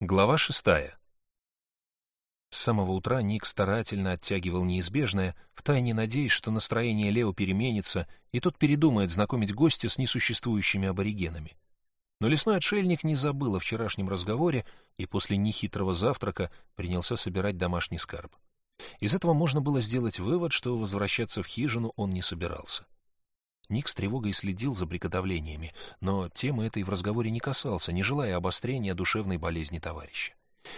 Глава шестая. С самого утра Ник старательно оттягивал неизбежное, втайне надеясь, что настроение Лео переменится, и тот передумает знакомить гостя с несуществующими аборигенами. Но лесной отшельник не забыл о вчерашнем разговоре и после нехитрого завтрака принялся собирать домашний скарб. Из этого можно было сделать вывод, что возвращаться в хижину он не собирался. Ник с тревогой следил за приготовлениями, но темы этой в разговоре не касался, не желая обострения душевной болезни товарища.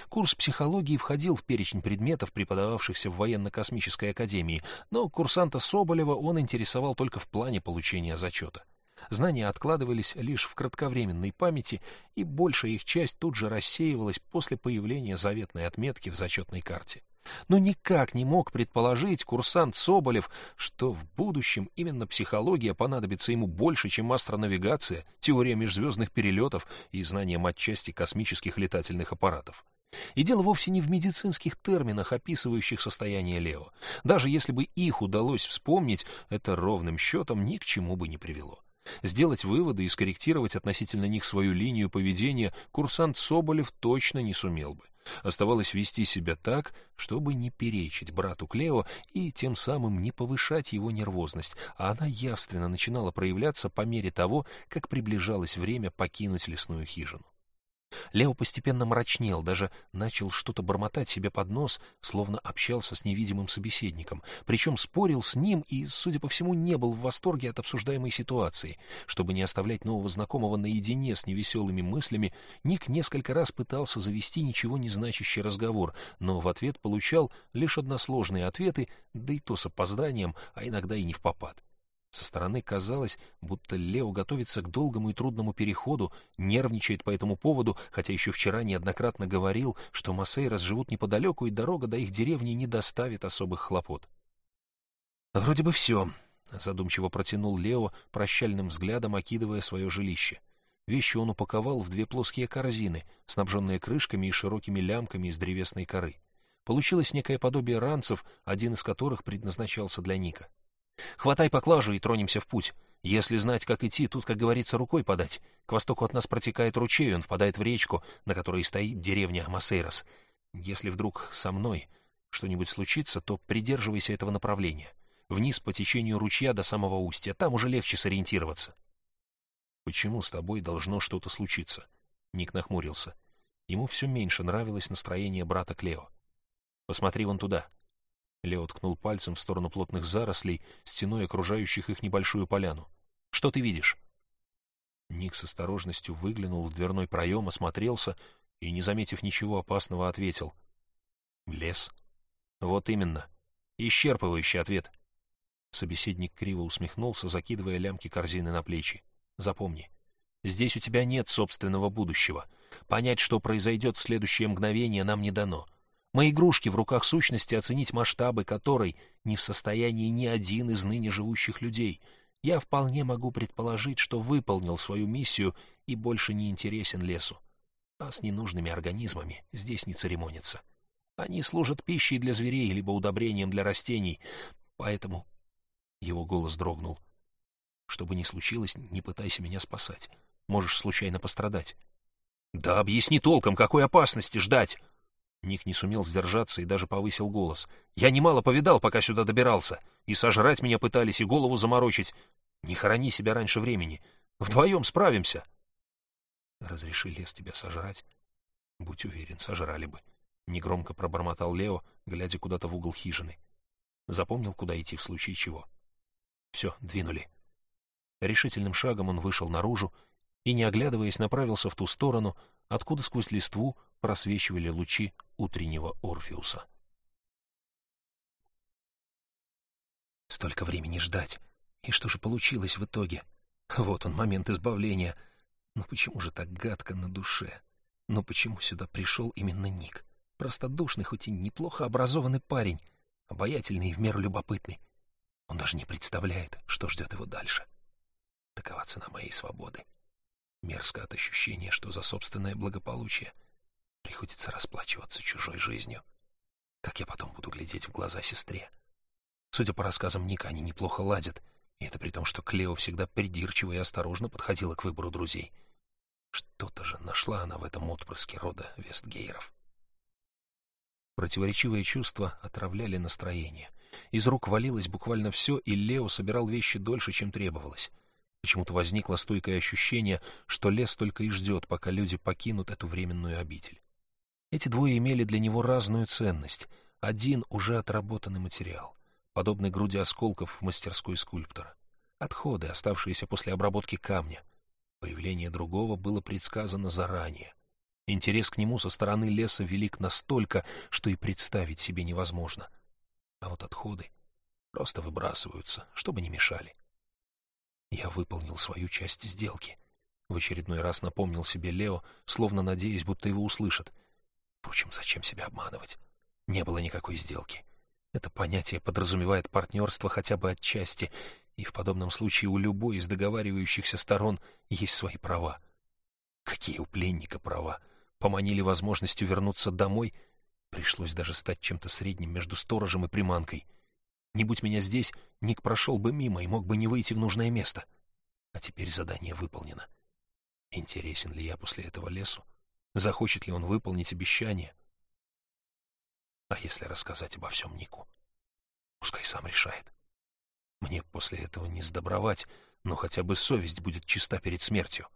Курс психологии входил в перечень предметов, преподававшихся в военно-космической академии, но курсанта Соболева он интересовал только в плане получения зачета. Знания откладывались лишь в кратковременной памяти, и большая их часть тут же рассеивалась после появления заветной отметки в зачетной карте но никак не мог предположить курсант Соболев, что в будущем именно психология понадобится ему больше, чем астронавигация, теория межзвездных перелетов и знание матчасти космических летательных аппаратов. И дело вовсе не в медицинских терминах, описывающих состояние Лео. Даже если бы их удалось вспомнить, это ровным счетом ни к чему бы не привело. Сделать выводы и скорректировать относительно них свою линию поведения курсант Соболев точно не сумел бы. Оставалось вести себя так, чтобы не перечить брату Клео и тем самым не повышать его нервозность, а она явственно начинала проявляться по мере того, как приближалось время покинуть лесную хижину. Лео постепенно мрачнел, даже начал что-то бормотать себе под нос, словно общался с невидимым собеседником, причем спорил с ним и, судя по всему, не был в восторге от обсуждаемой ситуации. Чтобы не оставлять нового знакомого наедине с невеселыми мыслями, Ник несколько раз пытался завести ничего не значащий разговор, но в ответ получал лишь односложные ответы, да и то с опозданием, а иногда и не в попад. Со стороны казалось, будто Лео готовится к долгому и трудному переходу, нервничает по этому поводу, хотя еще вчера неоднократно говорил, что Масейрос живут неподалеку, и дорога до их деревни не доставит особых хлопот. «Вроде бы все», — задумчиво протянул Лео, прощальным взглядом окидывая свое жилище. Вещи он упаковал в две плоские корзины, снабженные крышками и широкими лямками из древесной коры. Получилось некое подобие ранцев, один из которых предназначался для Ника. Хватай поклажу и тронемся в путь. Если знать, как идти, тут, как говорится, рукой подать. К востоку от нас протекает ручей, он впадает в речку, на которой стоит деревня Масейрос. Если вдруг со мной что-нибудь случится, то придерживайся этого направления. Вниз по течению ручья до самого устья, там уже легче сориентироваться. «Почему с тобой должно что-то случиться?» Ник нахмурился. Ему все меньше нравилось настроение брата Клео. «Посмотри вон туда», Лео ткнул пальцем в сторону плотных зарослей, стеной окружающих их небольшую поляну. «Что ты видишь?» Ник с осторожностью выглянул в дверной проем, осмотрелся и, не заметив ничего опасного, ответил. «Лес». «Вот именно. Исчерпывающий ответ». Собеседник криво усмехнулся, закидывая лямки корзины на плечи. «Запомни, здесь у тебя нет собственного будущего. Понять, что произойдет в следующее мгновение, нам не дано». Мои игрушки в руках сущности, оценить масштабы которой не в состоянии ни один из ныне живущих людей. Я вполне могу предположить, что выполнил свою миссию и больше не интересен лесу. А с ненужными организмами здесь не церемонятся. Они служат пищей для зверей, либо удобрением для растений. Поэтому... Его голос дрогнул. Что бы ни случилось, не пытайся меня спасать. Можешь случайно пострадать. Да объясни толком, какой опасности ждать. Ник не сумел сдержаться и даже повысил голос. «Я немало повидал, пока сюда добирался. И сожрать меня пытались, и голову заморочить. Не хорони себя раньше времени. Вдвоем справимся». «Разреши лес тебя сожрать?» «Будь уверен, сожрали бы», — негромко пробормотал Лео, глядя куда-то в угол хижины. Запомнил, куда идти в случае чего. «Все, двинули». Решительным шагом он вышел наружу и, не оглядываясь, направился в ту сторону, откуда сквозь листву просвечивали лучи утреннего Орфеуса. Столько времени ждать. И что же получилось в итоге? Вот он, момент избавления. Но почему же так гадко на душе? Но почему сюда пришел именно Ник? Простодушный, хоть и неплохо образованный парень, обаятельный и в меру любопытный. Он даже не представляет, что ждет его дальше. Такова цена моей свободы. Мерзко от ощущения, что за собственное благополучие приходится расплачиваться чужой жизнью. Как я потом буду глядеть в глаза сестре? Судя по рассказам Ника, они неплохо ладят, и это при том, что Клео всегда придирчиво и осторожно подходила к выбору друзей. Что-то же нашла она в этом отпрыске рода Вестгейров. Противоречивые чувства отравляли настроение. Из рук валилось буквально все, и Лео собирал вещи дольше, чем требовалось. Почему-то возникло стойкое ощущение, что лес только и ждет, пока люди покинут эту временную обитель. Эти двое имели для него разную ценность. Один — уже отработанный материал, подобный груди осколков в мастерской скульптора. Отходы, оставшиеся после обработки камня. Появление другого было предсказано заранее. Интерес к нему со стороны леса велик настолько, что и представить себе невозможно. А вот отходы просто выбрасываются, чтобы не мешали. Я выполнил свою часть сделки. В очередной раз напомнил себе Лео, словно надеясь, будто его услышат. Впрочем, зачем себя обманывать? Не было никакой сделки. Это понятие подразумевает партнерство хотя бы отчасти, и в подобном случае у любой из договаривающихся сторон есть свои права. Какие у пленника права? Поманили возможностью вернуться домой? Пришлось даже стать чем-то средним между сторожем и приманкой — не будь меня здесь, Ник прошел бы мимо и мог бы не выйти в нужное место. А теперь задание выполнено. Интересен ли я после этого лесу? Захочет ли он выполнить обещание? А если рассказать обо всем Нику? Пускай сам решает. Мне после этого не сдобровать, но хотя бы совесть будет чиста перед смертью.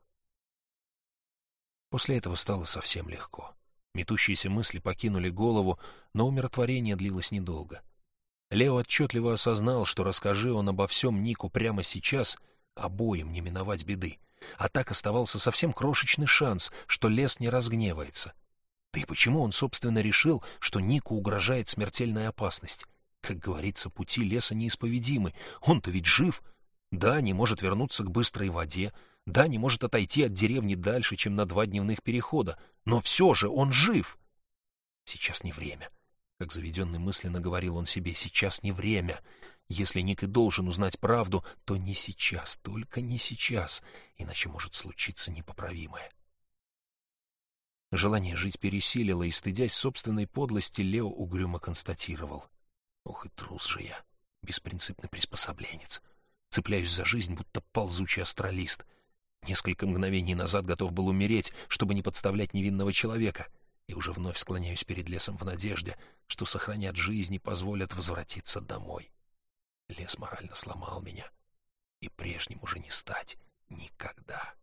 После этого стало совсем легко. Метущиеся мысли покинули голову, но умиротворение длилось недолго — Лео отчетливо осознал, что расскажи он обо всем Нику прямо сейчас, обоим не миновать беды. А так оставался совсем крошечный шанс, что лес не разгневается. Да и почему он, собственно, решил, что Нику угрожает смертельная опасность? Как говорится, пути леса неисповедимы. Он-то ведь жив. Да, не может вернуться к быстрой воде. Да, не может отойти от деревни дальше, чем на два дневных перехода. Но все же он жив. Сейчас не время. — как заведенный мысленно говорил он себе, сейчас не время. Если Ник и должен узнать правду, то не сейчас, только не сейчас, иначе может случиться непоправимое. Желание жить пересилило, и, стыдясь собственной подлости, Лео угрюмо констатировал. Ох и трус же я, беспринципный приспособленец. Цепляюсь за жизнь, будто ползучий астралист. Несколько мгновений назад готов был умереть, чтобы не подставлять невинного человека — и уже вновь склоняюсь перед лесом в надежде, что сохранят жизнь и позволят возвратиться домой. Лес морально сломал меня, и прежним уже не стать никогда.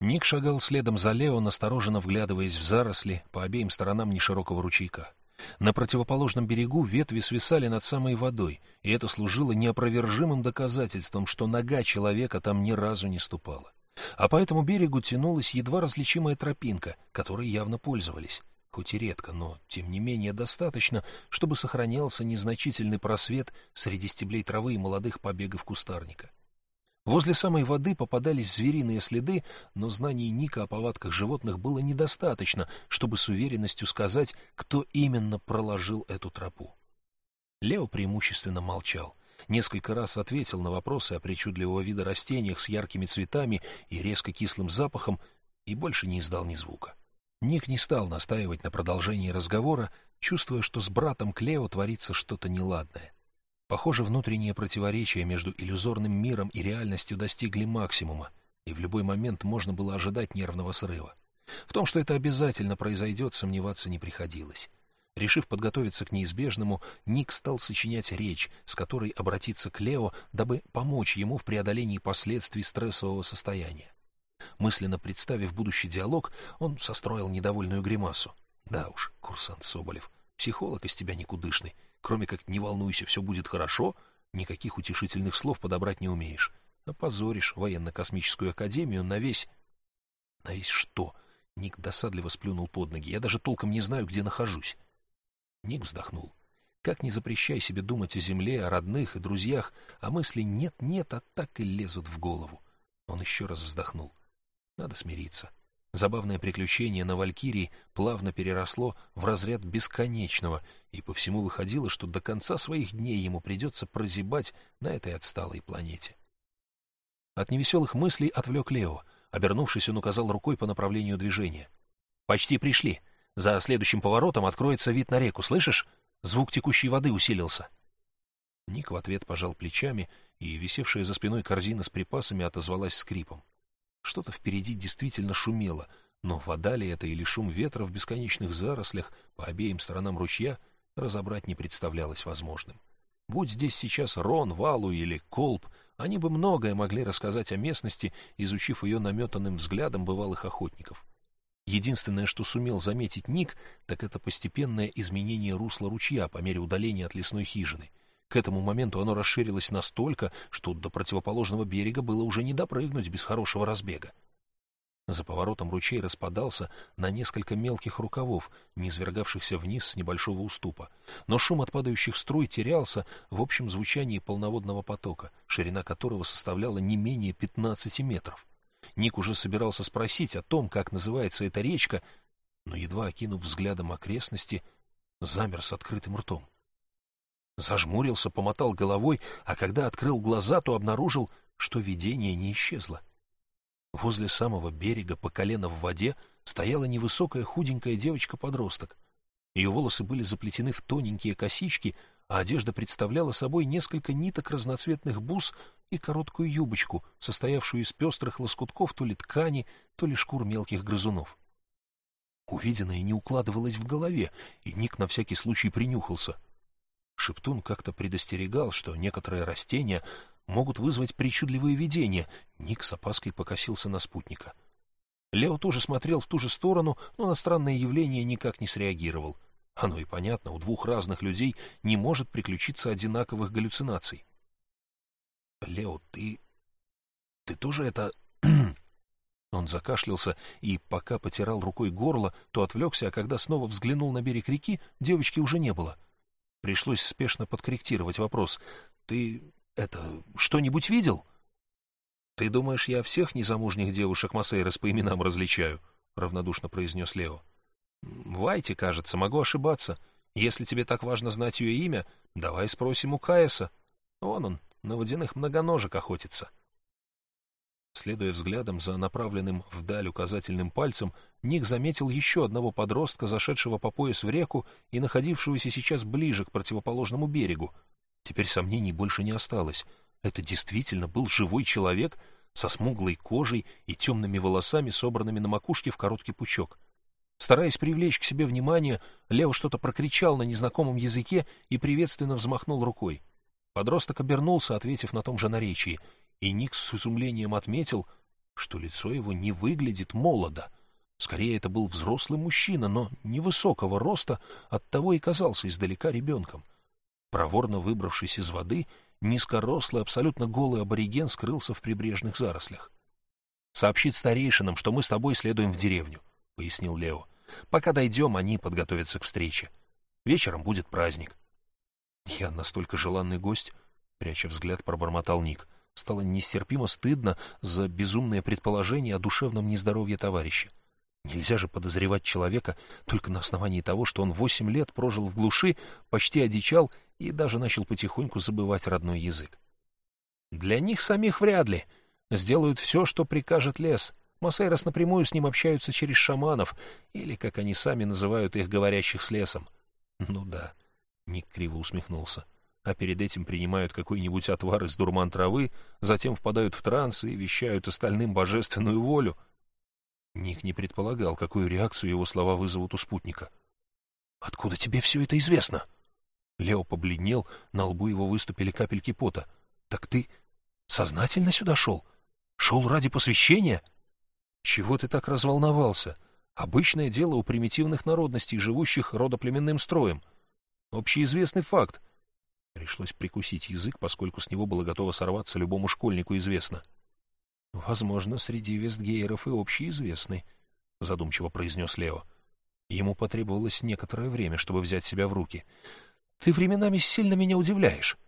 Ник шагал следом за Лео, настороженно вглядываясь в заросли по обеим сторонам неширокого ручейка. На противоположном берегу ветви свисали над самой водой, и это служило неопровержимым доказательством, что нога человека там ни разу не ступала а по этому берегу тянулась едва различимая тропинка, которой явно пользовались. Хоть и редко, но тем не менее достаточно, чтобы сохранялся незначительный просвет среди стеблей травы и молодых побегов кустарника. Возле самой воды попадались звериные следы, но знаний Ника о повадках животных было недостаточно, чтобы с уверенностью сказать, кто именно проложил эту тропу. Лео преимущественно молчал — несколько раз ответил на вопросы о причудливого вида растениях с яркими цветами и резко кислым запахом и больше не издал ни звука. Ник не стал настаивать на продолжении разговора, чувствуя, что с братом Клео творится что-то неладное. Похоже, внутренние противоречия между иллюзорным миром и реальностью достигли максимума, и в любой момент можно было ожидать нервного срыва. В том, что это обязательно произойдет, сомневаться не приходилось. Решив подготовиться к неизбежному, Ник стал сочинять речь, с которой обратиться к Лео, дабы помочь ему в преодолении последствий стрессового состояния. Мысленно представив будущий диалог, он состроил недовольную гримасу. «Да уж, курсант Соболев, психолог из тебя никудышный. Кроме как «не волнуйся, все будет хорошо», никаких утешительных слов подобрать не умеешь. Опозоришь военно-космическую академию на весь... На весь что?» Ник досадливо сплюнул под ноги. «Я даже толком не знаю, где нахожусь». Ник вздохнул. Как не запрещай себе думать о земле, о родных и друзьях, а мысли нет-нет, а так и лезут в голову. Он еще раз вздохнул. Надо смириться. Забавное приключение на Валькирии плавно переросло в разряд бесконечного, и по всему выходило, что до конца своих дней ему придется прозябать на этой отсталой планете. От невеселых мыслей отвлек Лео. Обернувшись, он указал рукой по направлению движения. «Почти пришли. За следующим поворотом откроется вид на реку, слышишь? Звук текущей воды усилился. Ник в ответ пожал плечами, и висевшая за спиной корзина с припасами отозвалась скрипом. Что-то впереди действительно шумело, но вода ли это или шум ветра в бесконечных зарослях по обеим сторонам ручья разобрать не представлялось возможным. Будь здесь сейчас Рон, Валу или Колб, они бы многое могли рассказать о местности, изучив ее наметанным взглядом бывалых охотников. Единственное, что сумел заметить Ник, так это постепенное изменение русла ручья по мере удаления от лесной хижины. К этому моменту оно расширилось настолько, что до противоположного берега было уже не допрыгнуть без хорошего разбега. За поворотом ручей распадался на несколько мелких рукавов, низвергавшихся вниз с небольшого уступа. Но шум от падающих струй терялся в общем звучании полноводного потока, ширина которого составляла не менее 15 метров. Ник уже собирался спросить о том, как называется эта речка, но, едва окинув взглядом окрестности, замер с открытым ртом. Зажмурился, помотал головой, а когда открыл глаза, то обнаружил, что видение не исчезло. Возле самого берега, по колено в воде, стояла невысокая худенькая девочка-подросток. Ее волосы были заплетены в тоненькие косички, а одежда представляла собой несколько ниток разноцветных бус и короткую юбочку, состоявшую из пестрых лоскутков то ли ткани, то ли шкур мелких грызунов. Увиденное не укладывалось в голове, и Ник на всякий случай принюхался. Шептун как-то предостерегал, что некоторые растения могут вызвать причудливые видения. Ник с опаской покосился на спутника. Лео тоже смотрел в ту же сторону, но на странное явление никак не среагировал. Оно и понятно, у двух разных людей не может приключиться одинаковых галлюцинаций. «Лео, ты... ты тоже это...» Он закашлялся и, пока потирал рукой горло, то отвлекся, а когда снова взглянул на берег реки, девочки уже не было. Пришлось спешно подкорректировать вопрос. «Ты это что-нибудь видел?» «Ты думаешь, я всех незамужних девушек Массейрос по именам различаю?» — равнодушно произнес Лео. «Вайте, кажется, могу ошибаться. Если тебе так важно знать ее имя, давай спросим у Каеса. Вон он, на водяных многоножек охотится». Следуя взглядом за направленным вдаль указательным пальцем, Ник заметил еще одного подростка, зашедшего по пояс в реку и находившегося сейчас ближе к противоположному берегу. Теперь сомнений больше не осталось. Это действительно был живой человек со смуглой кожей и темными волосами, собранными на макушке в короткий пучок. Стараясь привлечь к себе внимание, Лео что-то прокричал на незнакомом языке и приветственно взмахнул рукой. Подросток обернулся, ответив на том же наречии — и Ник с изумлением отметил, что лицо его не выглядит молодо. Скорее, это был взрослый мужчина, но невысокого роста, оттого и казался издалека ребенком. Проворно выбравшись из воды, низкорослый, абсолютно голый абориген скрылся в прибрежных зарослях. «Сообщит старейшинам, что мы с тобой следуем в деревню», — пояснил Лео. «Пока дойдем, они подготовятся к встрече. Вечером будет праздник». «Я настолько желанный гость», — пряча взгляд, пробормотал Ник. Стало нестерпимо стыдно за безумное предположение о душевном нездоровье товарища. Нельзя же подозревать человека только на основании того, что он восемь лет прожил в глуши, почти одичал и даже начал потихоньку забывать родной язык. Для них самих вряд ли. Сделают все, что прикажет лес. Масейрос напрямую с ним общаются через шаманов, или, как они сами называют их, говорящих с лесом. Ну да, Ник криво усмехнулся а перед этим принимают какой-нибудь отвар из дурман травы, затем впадают в транс и вещают остальным божественную волю. Ник не предполагал, какую реакцию его слова вызовут у спутника. «Откуда тебе все это известно?» Лео побледнел, на лбу его выступили капельки пота. «Так ты сознательно сюда шел? Шел ради посвящения?» «Чего ты так разволновался? Обычное дело у примитивных народностей, живущих родоплеменным строем. Общеизвестный факт. Пришлось прикусить язык, поскольку с него было готово сорваться любому школьнику известно. «Возможно, среди вестгейеров и общеизвестный», — задумчиво произнес Лео. Ему потребовалось некоторое время, чтобы взять себя в руки. «Ты временами сильно меня удивляешь».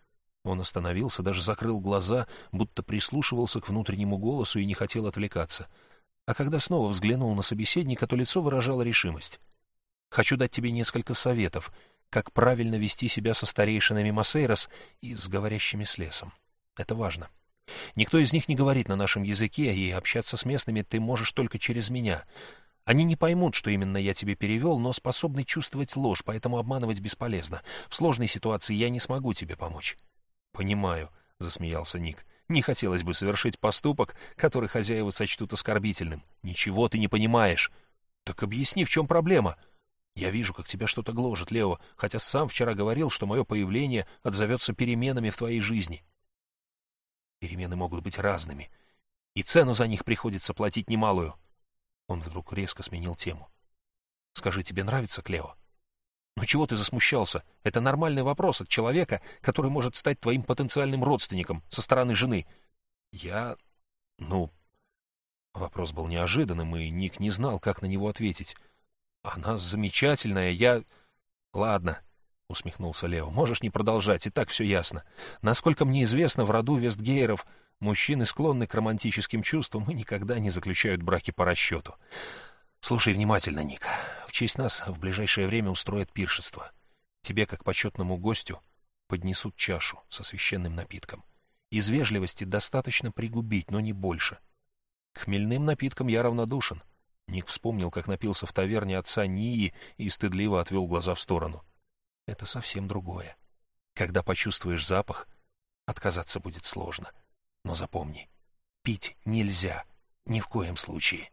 Он остановился, даже закрыл глаза, будто прислушивался к внутреннему голосу и не хотел отвлекаться. А когда снова взглянул на собеседника, то лицо выражало решимость. «Хочу дать тебе несколько советов, как правильно вести себя со старейшинами Масейрос и с говорящими с лесом. Это важно. Никто из них не говорит на нашем языке, и общаться с местными ты можешь только через меня. Они не поймут, что именно я тебе перевел, но способны чувствовать ложь, поэтому обманывать бесполезно. В сложной ситуации я не смогу тебе помочь. — Понимаю, — засмеялся Ник. Не хотелось бы совершить поступок, который хозяева сочтут оскорбительным. Ничего ты не понимаешь. Так объясни, в чем проблема? Я вижу, как тебя что-то гложет, Лео, хотя сам вчера говорил, что мое появление отзовется переменами в твоей жизни. Перемены могут быть разными, и цену за них приходится платить немалую. Он вдруг резко сменил тему. Скажи, тебе нравится Клео? Ну чего ты засмущался? Это нормальный вопрос от человека, который может стать твоим потенциальным родственником со стороны жены. Я... ну... Вопрос был неожиданным, и Ник не знал, как на него ответить. Она замечательная, я... Ладно, — усмехнулся Лео, — можешь не продолжать, и так все ясно. Насколько мне известно, в роду Вестгейеров мужчины склонны к романтическим чувствам и никогда не заключают браки по расчету. Слушай внимательно, Ник. В честь нас в ближайшее время устроят пиршество. Тебе, как почетному гостю, поднесут чашу со священным напитком. Из вежливости достаточно пригубить, но не больше. К хмельным напиткам я равнодушен. Ник вспомнил, как напился в таверне отца Нии и стыдливо отвел глаза в сторону. Это совсем другое. Когда почувствуешь запах, отказаться будет сложно. Но запомни, пить нельзя, ни в коем случае.